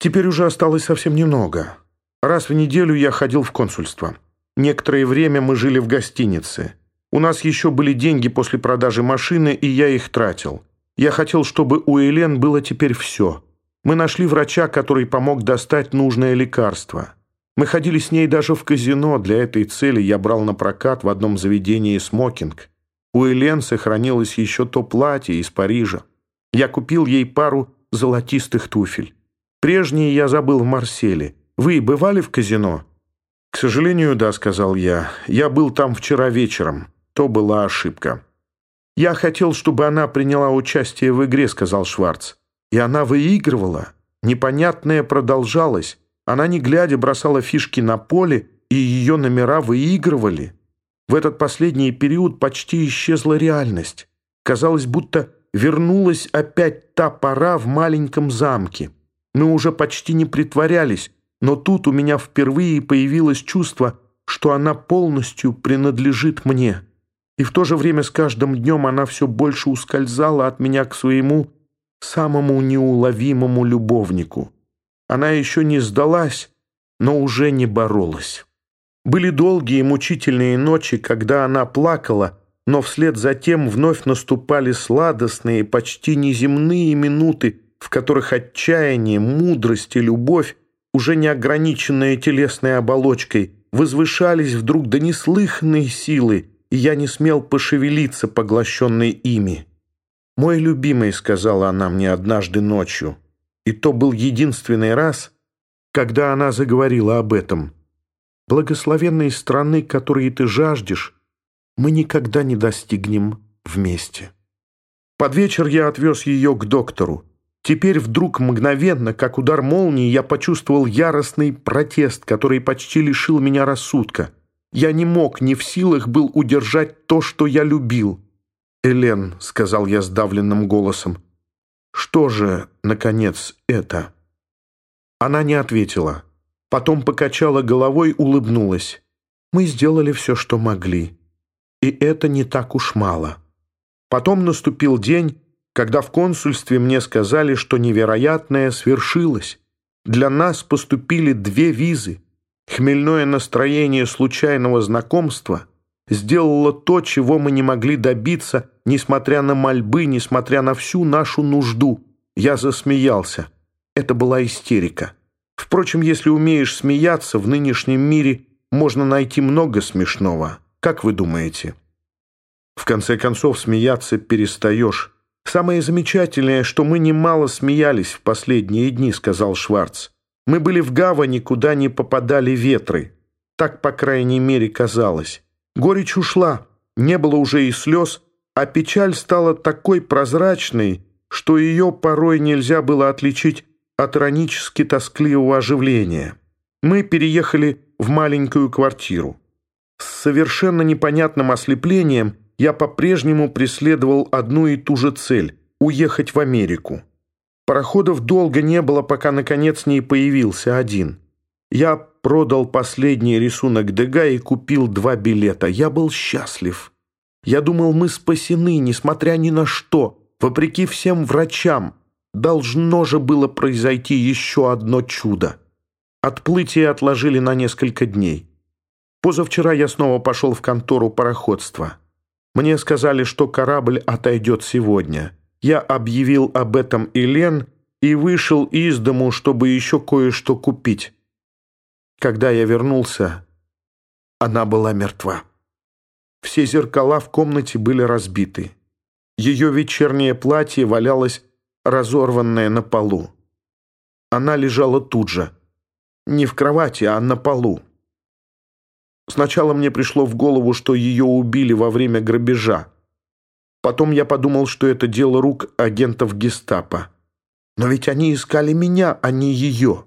Теперь уже осталось совсем немного. Раз в неделю я ходил в консульство. Некоторое время мы жили в гостинице. У нас еще были деньги после продажи машины, и я их тратил. Я хотел, чтобы у Элен было теперь все. Мы нашли врача, который помог достать нужное лекарство. Мы ходили с ней даже в казино. Для этой цели я брал на прокат в одном заведении смокинг. У Элен сохранилось еще то платье из Парижа. Я купил ей пару золотистых туфель. Прежние я забыл в Марселе. Вы бывали в казино?» «К сожалению, да», — сказал я. «Я был там вчера вечером. То была ошибка». «Я хотел, чтобы она приняла участие в игре», — сказал Шварц. «И она выигрывала. Непонятное продолжалось. Она, не глядя, бросала фишки на поле, и ее номера выигрывали». В этот последний период почти исчезла реальность. Казалось, будто вернулась опять та пора в маленьком замке. Мы уже почти не притворялись, но тут у меня впервые появилось чувство, что она полностью принадлежит мне. И в то же время с каждым днем она все больше ускользала от меня к своему самому неуловимому любовнику. Она еще не сдалась, но уже не боролась. Были долгие мучительные ночи, когда она плакала, но вслед за тем вновь наступали сладостные, почти неземные минуты, в которых отчаяние, мудрость и любовь, уже не ограниченные телесной оболочкой, возвышались вдруг до неслыханной силы, и я не смел пошевелиться, поглощенный ими. «Мой любимый», — сказала она мне однажды ночью, и то был единственный раз, когда она заговорила об этом — благословенной страны, которой ты жаждешь, мы никогда не достигнем вместе. Под вечер я отвез ее к доктору. Теперь вдруг мгновенно, как удар молнии, я почувствовал яростный протест, который почти лишил меня рассудка. Я не мог, не в силах был удержать то, что я любил. «Элен», — сказал я сдавленным голосом, — «что же, наконец, это?» Она не ответила. Потом покачала головой, улыбнулась. «Мы сделали все, что могли. И это не так уж мало». Потом наступил день, когда в консульстве мне сказали, что невероятное свершилось. Для нас поступили две визы. Хмельное настроение случайного знакомства сделало то, чего мы не могли добиться, несмотря на мольбы, несмотря на всю нашу нужду. Я засмеялся. Это была истерика. Впрочем, если умеешь смеяться, в нынешнем мире можно найти много смешного. Как вы думаете? В конце концов, смеяться перестаешь. «Самое замечательное, что мы немало смеялись в последние дни», — сказал Шварц. «Мы были в гавани, куда не попадали ветры. Так, по крайней мере, казалось. Горечь ушла, не было уже и слез, а печаль стала такой прозрачной, что ее порой нельзя было отличить от иронически тоскливого оживления. Мы переехали в маленькую квартиру. С совершенно непонятным ослеплением я по-прежнему преследовал одну и ту же цель – уехать в Америку. Пароходов долго не было, пока наконец не появился один. Я продал последний рисунок Дега и купил два билета. Я был счастлив. Я думал, мы спасены, несмотря ни на что, вопреки всем врачам – Должно же было произойти еще одно чудо. Отплытие отложили на несколько дней. Позавчера я снова пошел в контору пароходства. Мне сказали, что корабль отойдет сегодня. Я объявил об этом Элен и вышел из дому, чтобы еще кое-что купить. Когда я вернулся, она была мертва. Все зеркала в комнате были разбиты. Ее вечернее платье валялось разорванная на полу. Она лежала тут же. Не в кровати, а на полу. Сначала мне пришло в голову, что ее убили во время грабежа. Потом я подумал, что это дело рук агентов гестапо. Но ведь они искали меня, а не ее.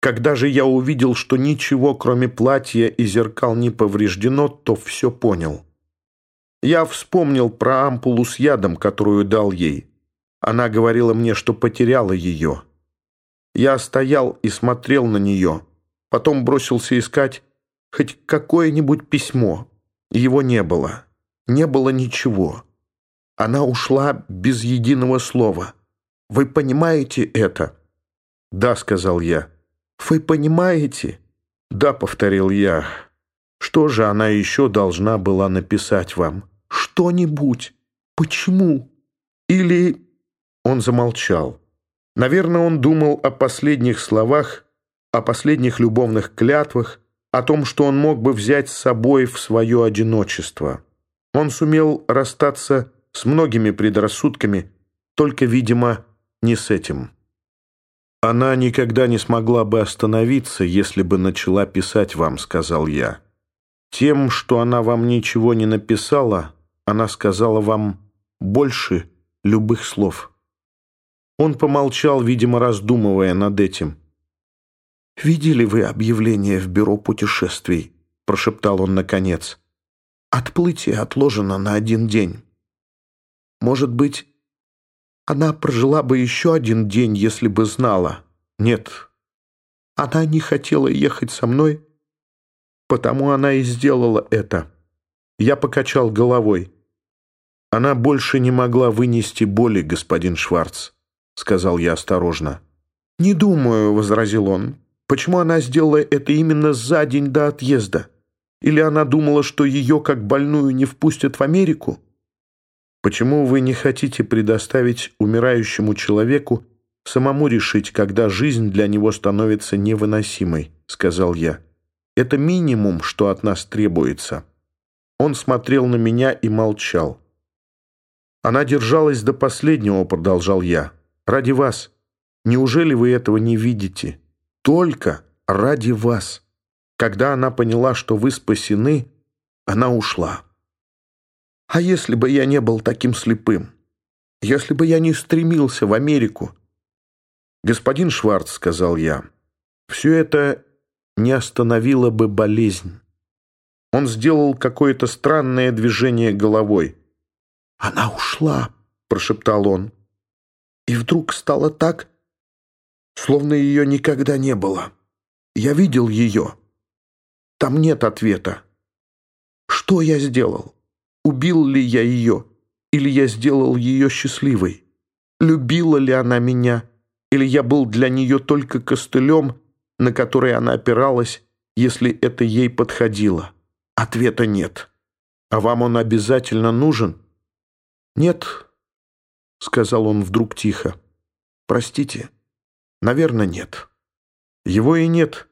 Когда же я увидел, что ничего, кроме платья и зеркал, не повреждено, то все понял. Я вспомнил про ампулу с ядом, которую дал ей. Она говорила мне, что потеряла ее. Я стоял и смотрел на нее. Потом бросился искать хоть какое-нибудь письмо. Его не было. Не было ничего. Она ушла без единого слова. Вы понимаете это? «Да», — сказал я. «Вы понимаете?» «Да», — повторил я. «Что же она еще должна была написать вам?» «Что-нибудь. Почему? Или...» Он замолчал. Наверное, он думал о последних словах, о последних любовных клятвах, о том, что он мог бы взять с собой в свое одиночество. Он сумел расстаться с многими предрассудками, только, видимо, не с этим. «Она никогда не смогла бы остановиться, если бы начала писать вам», — сказал я. «Тем, что она вам ничего не написала, она сказала вам больше любых слов». Он помолчал, видимо, раздумывая над этим. «Видели вы объявление в бюро путешествий?» — прошептал он наконец. «Отплытие отложено на один день. Может быть, она прожила бы еще один день, если бы знала. Нет, она не хотела ехать со мной, потому она и сделала это. Я покачал головой. Она больше не могла вынести боли, господин Шварц, сказал я осторожно. «Не думаю», — возразил он. «Почему она сделала это именно за день до отъезда? Или она думала, что ее, как больную, не впустят в Америку?» Почему вы не хотите предоставить умирающему человеку самому решить, когда жизнь для него становится невыносимой?» — сказал я. «Это минимум, что от нас требуется». Он смотрел на меня и молчал. «Она держалась до последнего», — продолжал я. «Ради вас. Неужели вы этого не видите? Только ради вас. Когда она поняла, что вы спасены, она ушла». А если бы я не был таким слепым? Если бы я не стремился в Америку? «Господин Шварц», — сказал я, — «все это не остановило бы болезнь». Он сделал какое-то странное движение головой. «Она ушла», — прошептал он. «И вдруг стало так, словно ее никогда не было. Я видел ее. Там нет ответа. Что я сделал? Убил ли я ее? Или я сделал ее счастливой? Любила ли она меня? Или я был для нее только костылем, на который она опиралась, если это ей подходило? Ответа нет. А вам он обязательно нужен? Нет, — сказал он вдруг тихо. Простите, наверное, нет. Его и нет,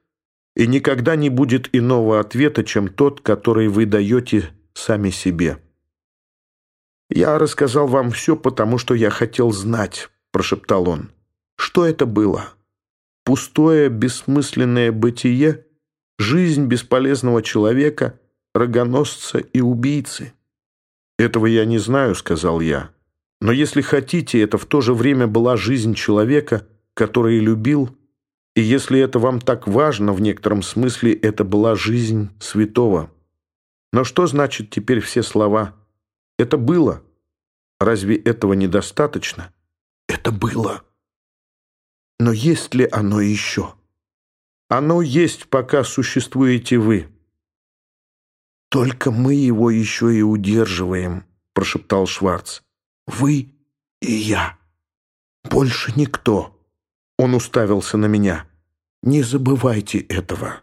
и никогда не будет иного ответа, чем тот, который вы даете сами себе. «Я рассказал вам все, потому что я хотел знать», — прошептал он. «Что это было? Пустое, бессмысленное бытие? Жизнь бесполезного человека, рогоносца и убийцы?» «Этого я не знаю», — сказал я. «Но если хотите, это в то же время была жизнь человека, который любил, и если это вам так важно, в некотором смысле это была жизнь святого». Но что значит теперь все слова? Это было. Разве этого недостаточно? Это было. Но есть ли оно еще? Оно есть, пока существуете вы. Только мы его еще и удерживаем, прошептал Шварц. Вы и я. Больше никто. Он уставился на меня. Не забывайте этого.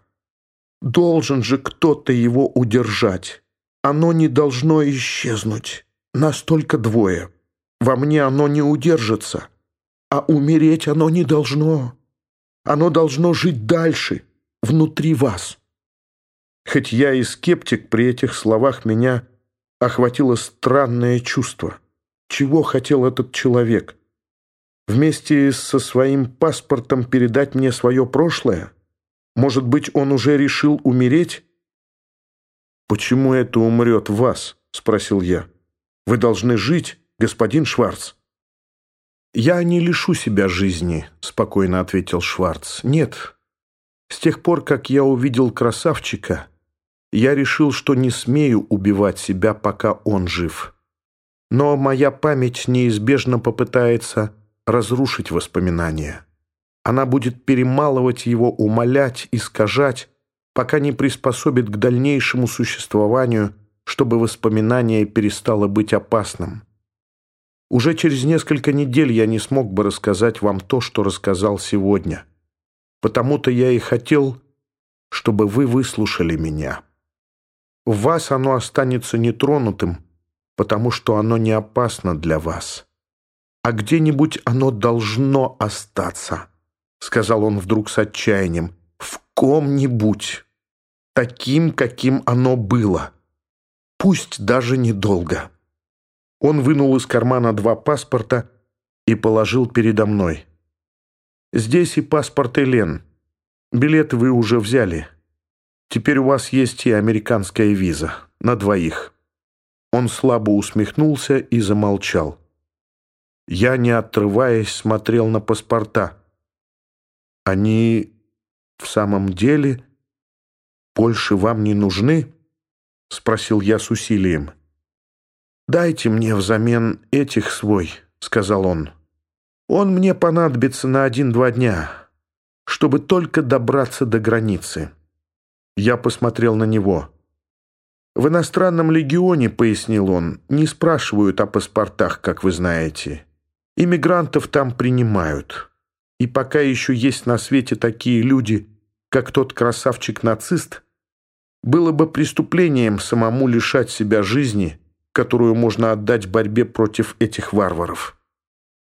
Должен же кто-то его удержать. Оно не должно исчезнуть. Нас только двое. Во мне оно не удержится. А умереть оно не должно. Оно должно жить дальше, внутри вас. Хоть я и скептик, при этих словах меня охватило странное чувство. Чего хотел этот человек? Вместе со своим паспортом передать мне свое прошлое? Может быть, он уже решил умереть? «Почему это умрет вас?» — спросил я. «Вы должны жить, господин Шварц». «Я не лишу себя жизни», — спокойно ответил Шварц. «Нет. С тех пор, как я увидел красавчика, я решил, что не смею убивать себя, пока он жив. Но моя память неизбежно попытается разрушить воспоминания». Она будет перемалывать его, умолять, искажать, пока не приспособит к дальнейшему существованию, чтобы воспоминание перестало быть опасным. Уже через несколько недель я не смог бы рассказать вам то, что рассказал сегодня – Потому-то я и хотел, чтобы вы выслушали меня. В вас оно останется нетронутым, потому что оно не опасно для вас. А где-нибудь оно должно остаться, сказал он вдруг с отчаянием, в ком-нибудь, таким, каким оно было. Пусть даже недолго. Он вынул из кармана два паспорта и положил передо мной. «Здесь и паспорт Элен. Билеты вы уже взяли. Теперь у вас есть и американская виза. На двоих». Он слабо усмехнулся и замолчал. Я, не отрываясь, смотрел на паспорта. «Они в самом деле больше вам не нужны?» — спросил я с усилием. «Дайте мне взамен этих свой», — сказал он. «Он мне понадобится на один-два дня, чтобы только добраться до границы». Я посмотрел на него. «В иностранном легионе, — пояснил он, — не спрашивают о паспортах, как вы знаете. Иммигрантов там принимают. И пока еще есть на свете такие люди, как тот красавчик-нацист, было бы преступлением самому лишать себя жизни — которую можно отдать борьбе против этих варваров.